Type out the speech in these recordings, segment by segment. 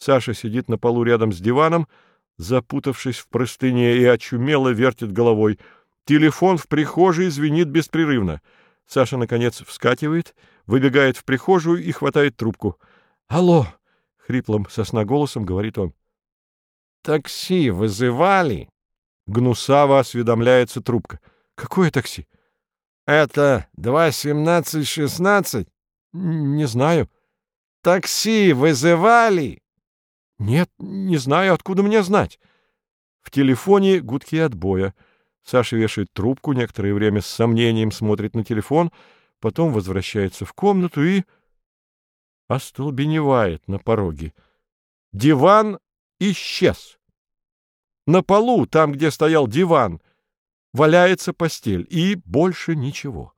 Саша сидит на полу рядом с диваном, запутавшись в простыне, и очумело вертит головой. Телефон в прихожей звенит беспрерывно. Саша, наконец, вскакивает, выбегает в прихожую и хватает трубку. «Алло!» — хриплым голосом говорит он. «Такси вызывали?» Гнусаво осведомляется трубка. «Какое такси?» «Это 2.17.16?» «Не знаю». «Такси вызывали?» «Нет, не знаю, откуда мне знать». В телефоне гудки отбоя. Саша вешает трубку, некоторое время с сомнением смотрит на телефон, потом возвращается в комнату и... остолбеневает на пороге. Диван исчез. На полу, там, где стоял диван, валяется постель, и больше ничего.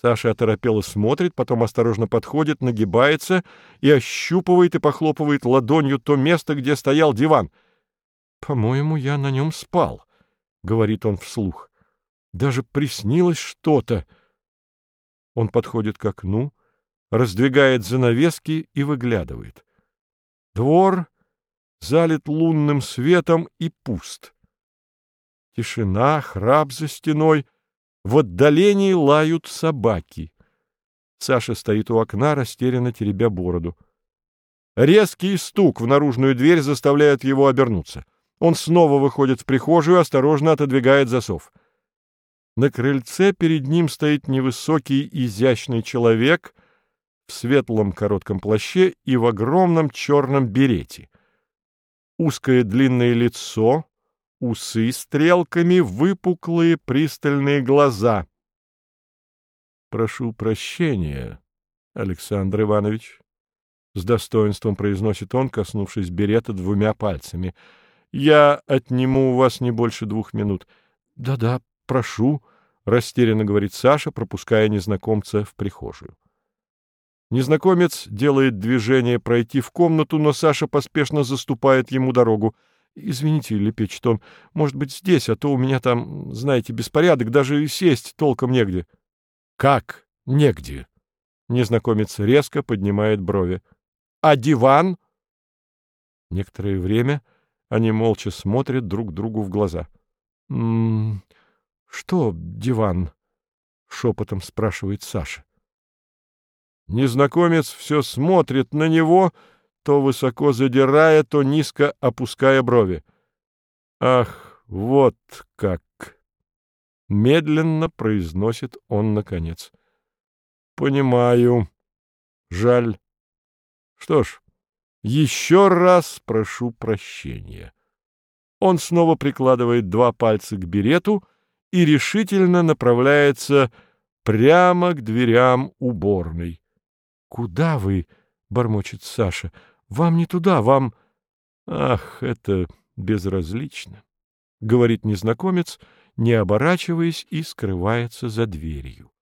Саша оторопело смотрит, потом осторожно подходит, нагибается и ощупывает и похлопывает ладонью то место, где стоял диван. «По-моему, я на нем спал», — говорит он вслух. «Даже приснилось что-то». Он подходит к окну, раздвигает занавески и выглядывает. Двор залит лунным светом и пуст. Тишина, храп за стеной, в отдалении лают собаки. Саша стоит у окна, растерянно теребя бороду. Резкий стук в наружную дверь заставляет его обернуться. Он снова выходит в прихожую, осторожно отодвигает засов. На крыльце перед ним стоит невысокий, изящный человек в светлом коротком плаще и в огромном черном берете узкое длинное лицо, усы стрелками, выпуклые пристальные глаза. — Прошу прощения, Александр Иванович, — с достоинством произносит он, коснувшись берета двумя пальцами. — Я отниму у вас не больше двух минут. Да — Да-да, прошу, — растерянно говорит Саша, пропуская незнакомца в прихожую. Незнакомец делает движение пройти в комнату, но Саша поспешно заступает ему дорогу. «Извините, — лепечет он, — может быть, здесь, а то у меня там, знаете, беспорядок, даже сесть толком негде». «Как негде?» Незнакомец резко поднимает брови. «А диван?» Некоторое время они молча смотрят друг другу в глаза. «М -м, «Что диван?» — шепотом спрашивает Саша. Незнакомец все смотрит на него, то высоко задирая, то низко опуская брови. «Ах, вот как!» — медленно произносит он наконец. «Понимаю. Жаль. Что ж, еще раз прошу прощения». Он снова прикладывает два пальца к берету и решительно направляется прямо к дверям уборной. Куда вы? бормочет Саша. Вам не туда, вам. Ах, это безразлично, говорит незнакомец, не оборачиваясь и скрывается за дверью.